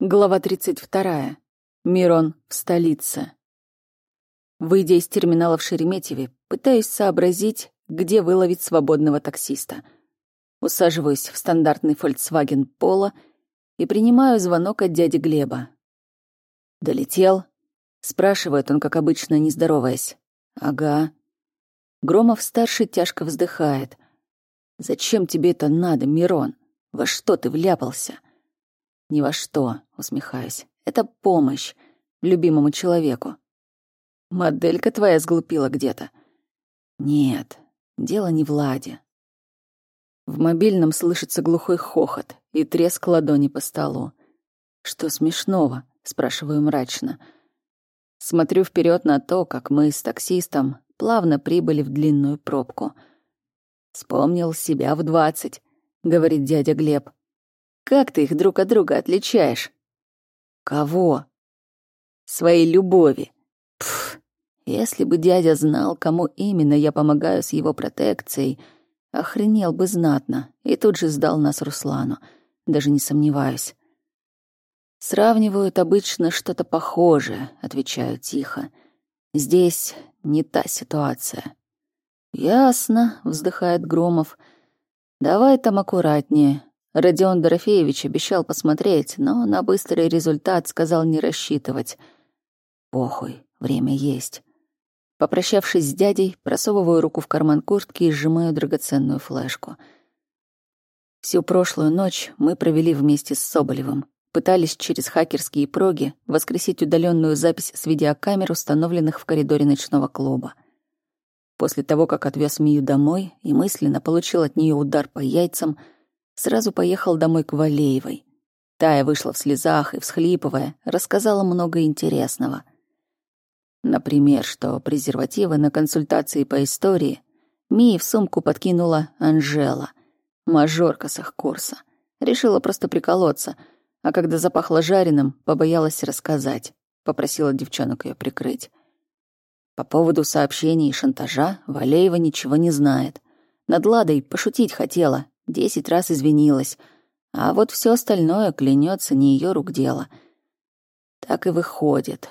Глава 32. Мирон в столице. Выйдя из терминала в Шереметьеве, пытаюсь сообразить, где выловить свободного таксиста. Усаживаюсь в стандартный Volkswagen Polo и принимаю звонок от дяди Глеба. «Долетел?» — спрашивает он, как обычно, не здороваясь. «Ага». Громов-старший тяжко вздыхает. «Зачем тебе это надо, Мирон? Во что ты вляпался?» «Ни во что», — усмехаюсь. «Это помощь любимому человеку». «Моделька твоя сглупила где-то». «Нет, дело не в Ладе». В мобильном слышится глухой хохот и треск ладони по столу. «Что смешного?» — спрашиваю мрачно. Смотрю вперед на то, как мы с таксистом плавно прибыли в длинную пробку. «Вспомнил себя в двадцать», — говорит дядя Глеб. Как ты их друг от друга отличаешь? Кого? Своей любови. Пф, если бы дядя знал, кому именно я помогаю с его протекцией, охренел бы знатно и тут же сдал нас Руслану. Даже не сомневаюсь. Сравнивают обычно что-то похожее, отвечаю тихо. Здесь не та ситуация. Ясно, вздыхает Громов. Давай там аккуратнее. Родион Дорофеевич обещал посмотреть, но на быстрый результат сказал не рассчитывать. Похуй, время есть. Попрощавшись с дядей, просовываю руку в карман куртки и сжимаю драгоценную флешку. Всю прошлую ночь мы провели вместе с Соболевым. Пытались через хакерские проги воскресить удаленную запись с видеокамер, установленных в коридоре ночного клуба. После того, как отвез Мию домой и мысленно получил от нее удар по яйцам — сразу поехал домой к Валеевой. Тая вышла в слезах и, всхлипывая, рассказала много интересного. Например, что презервативы на консультации по истории Мии в сумку подкинула Анжела, мажорка с их курса. Решила просто приколоться, а когда запахло жареным, побоялась рассказать. Попросила девчонок ее прикрыть. По поводу сообщений и шантажа Валеева ничего не знает. Над Ладой пошутить хотела, десять раз извинилась, а вот все остальное клянется не ее рук дело. Так и выходит.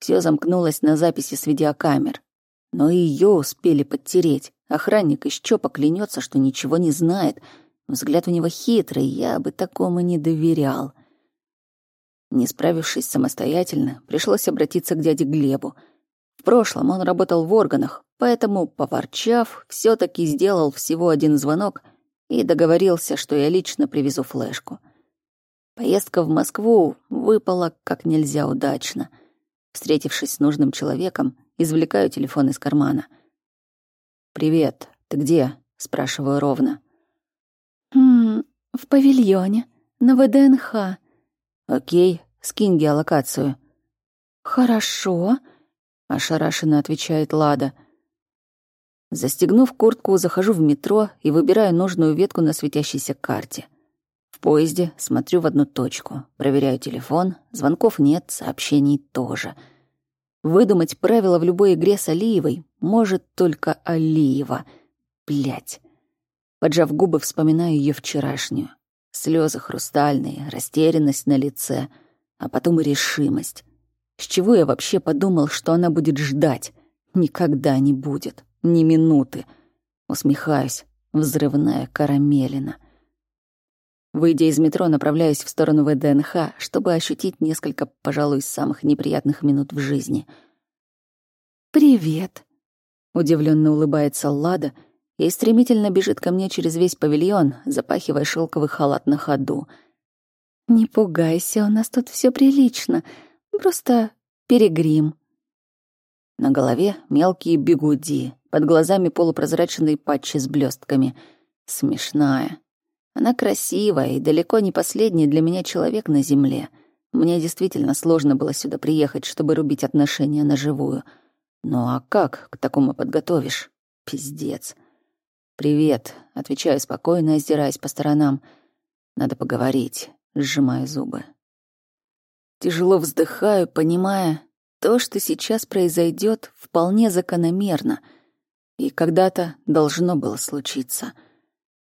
Все замкнулось на записи с видеокамер. Но ее успели подтереть. Охранник из ЧОПа клянется, что ничего не знает. Взгляд у него хитрый, я бы такому не доверял. Не справившись самостоятельно, пришлось обратиться к дяде Глебу. В прошлом он работал в органах, поэтому, поворчав, все таки сделал всего один звонок — и договорился, что я лично привезу флешку. Поездка в Москву выпала как нельзя удачно. Встретившись с нужным человеком, извлекаю телефон из кармана. «Привет, ты где?» — спрашиваю ровно. «М -м, в павильоне, на ВДНХ». «Окей, скинь геолокацию». «Хорошо», — ошарашенно отвечает Лада — Застегнув куртку, захожу в метро и выбираю нужную ветку на светящейся карте. В поезде смотрю в одну точку, проверяю телефон, звонков нет, сообщений тоже. Выдумать правила в любой игре с Алиевой может только Алиева. Блять. Поджав губы, вспоминаю ее вчерашнюю. Слезы хрустальные, растерянность на лице, а потом и решимость. С чего я вообще подумал, что она будет ждать? Никогда не будет ни минуты. Усмехаюсь, взрывная карамелина. Выйдя из метро, направляюсь в сторону ВДНХ, чтобы ощутить несколько, пожалуй, самых неприятных минут в жизни. «Привет», — удивленно улыбается Лада и стремительно бежит ко мне через весь павильон, запахивая шелковый халат на ходу. «Не пугайся, у нас тут все прилично, просто перегрим». На голове мелкие бегуди, под глазами полупрозрачные патчи с блестками. Смешная. Она красивая и далеко не последний для меня человек на земле. Мне действительно сложно было сюда приехать, чтобы рубить отношения на живую. Ну а как к такому подготовишь? Пиздец. «Привет», — отвечаю спокойно, озираясь по сторонам. «Надо поговорить», — сжимаю зубы. Тяжело вздыхаю, понимая, то, что сейчас произойдет, вполне закономерно — и когда-то должно было случиться.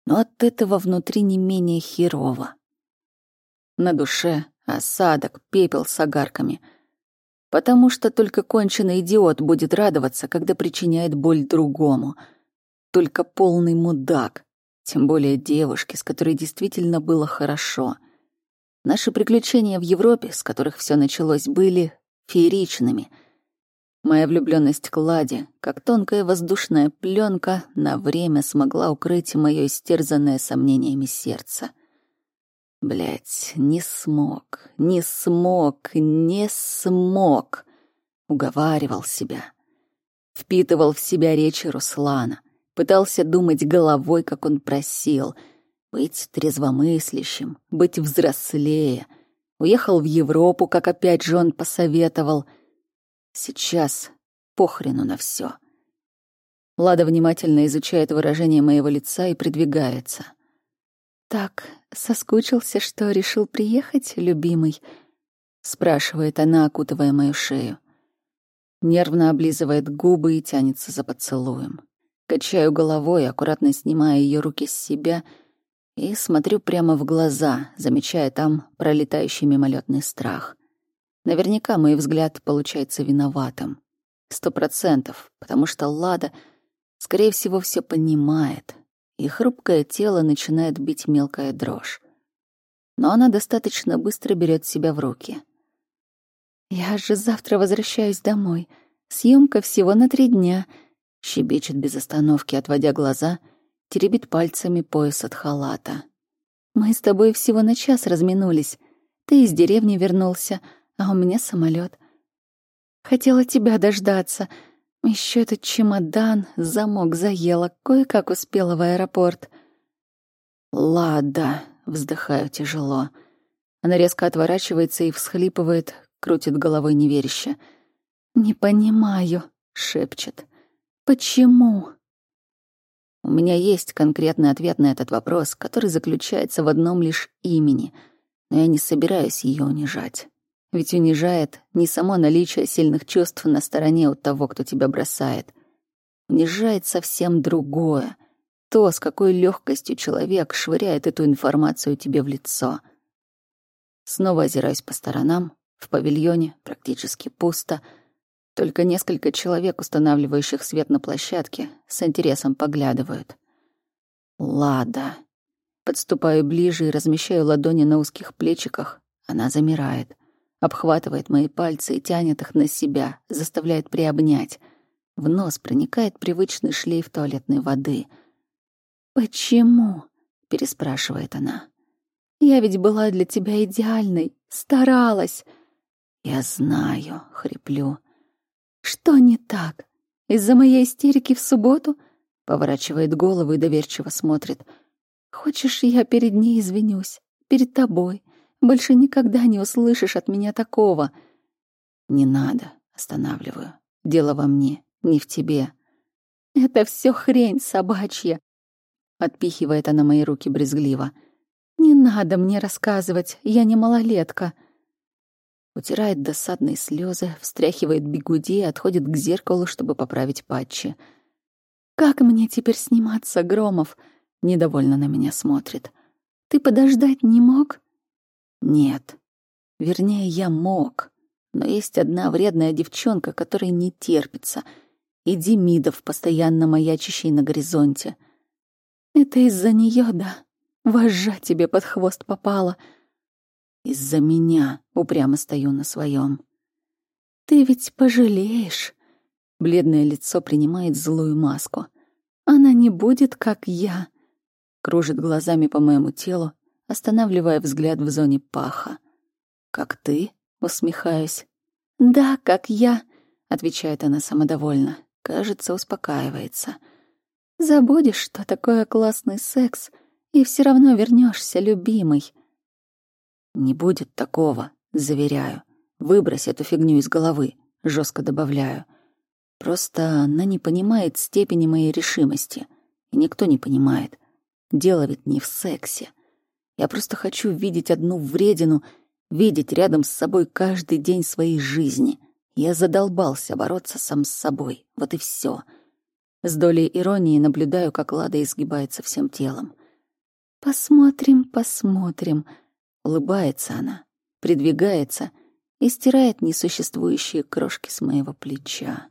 Но от этого внутри не менее херово. На душе Осадок, пепел с огарками. Потому что только конченый идиот будет радоваться, когда причиняет боль другому. Только полный мудак. Тем более девушке, с которой действительно было хорошо. Наши приключения в Европе, с которых все началось, были фееричными — Моя влюбленность к Ладе, как тонкая воздушная пленка, на время смогла укрыть мое истерзанное сомнениями сердце. Блять, не смог, не смог, не смог. Уговаривал себя. Впитывал в себя речи Руслана. Пытался думать головой, как он просил. Быть трезвомыслящим, быть взрослее. Уехал в Европу, как опять же он посоветовал — Сейчас похрену на все. Лада внимательно изучает выражение моего лица и придвигается. «Так, соскучился, что решил приехать, любимый?» — спрашивает она, окутывая мою шею. Нервно облизывает губы и тянется за поцелуем. Качаю головой, аккуратно снимая ее руки с себя и смотрю прямо в глаза, замечая там пролетающий мимолетный страх — Наверняка мой взгляд получается виноватым. Сто процентов, потому что Лада, скорее всего, все понимает, и хрупкое тело начинает бить мелкая дрожь. Но она достаточно быстро берет себя в руки. «Я же завтра возвращаюсь домой. Съемка всего на три дня», — щебечет без остановки, отводя глаза, теребит пальцами пояс от халата. «Мы с тобой всего на час разминулись. Ты из деревни вернулся, а у меня самолет. Хотела тебя дождаться. Еще этот чемодан, замок заела, кое-как успела в аэропорт. Лада, вздыхаю тяжело. Она резко отворачивается и всхлипывает, крутит головой неверяще. «Не понимаю», — шепчет. «Почему?» У меня есть конкретный ответ на этот вопрос, который заключается в одном лишь имени, но я не собираюсь ее унижать. Ведь унижает не само наличие сильных чувств на стороне у того, кто тебя бросает. Унижает совсем другое. То, с какой легкостью человек швыряет эту информацию тебе в лицо. Снова озираюсь по сторонам. В павильоне практически пусто. Только несколько человек, устанавливающих свет на площадке, с интересом поглядывают. Лада. Подступаю ближе и размещаю ладони на узких плечиках. Она замирает обхватывает мои пальцы и тянет их на себя, заставляет приобнять. В нос проникает привычный шлейф туалетной воды. «Почему?» — переспрашивает она. «Я ведь была для тебя идеальной, старалась». «Я знаю», — хриплю. «Что не так? Из-за моей истерики в субботу?» Поворачивает голову и доверчиво смотрит. «Хочешь, я перед ней извинюсь? Перед тобой? Больше никогда не услышишь от меня такого. Не надо, останавливаю. Дело во мне, не в тебе. Это все хрень собачья. Отпихивает она мои руки брезгливо. Не надо мне рассказывать, я не малолетка. Утирает досадные слезы, встряхивает бигуди и отходит к зеркалу, чтобы поправить патчи. «Как мне теперь сниматься, Громов?» Недовольно на меня смотрит. «Ты подождать не мог?» Нет. Вернее, я мог. Но есть одна вредная девчонка, которой не терпится. И Демидов, постоянно маячащий на горизонте. Это из-за нее, да? Вожжа тебе под хвост попала. Из-за меня упрямо стою на своем. Ты ведь пожалеешь. Бледное лицо принимает злую маску. Она не будет, как я. Кружит глазами по моему телу, останавливая взгляд в зоне паха. «Как ты?» — усмехаюсь. «Да, как я», — отвечает она самодовольно. Кажется, успокаивается. «Забудешь, что такое классный секс, и все равно вернешься, любимый». «Не будет такого, заверяю. Выбрось эту фигню из головы», — жестко добавляю. «Просто она не понимает степени моей решимости. И никто не понимает. Дело ведь не в сексе. Я просто хочу видеть одну вредину, видеть рядом с собой каждый день своей жизни. Я задолбался бороться сам с собой. Вот и все. С долей иронии наблюдаю, как Лада изгибается всем телом. «Посмотрим, посмотрим», — улыбается она, придвигается и стирает несуществующие крошки с моего плеча.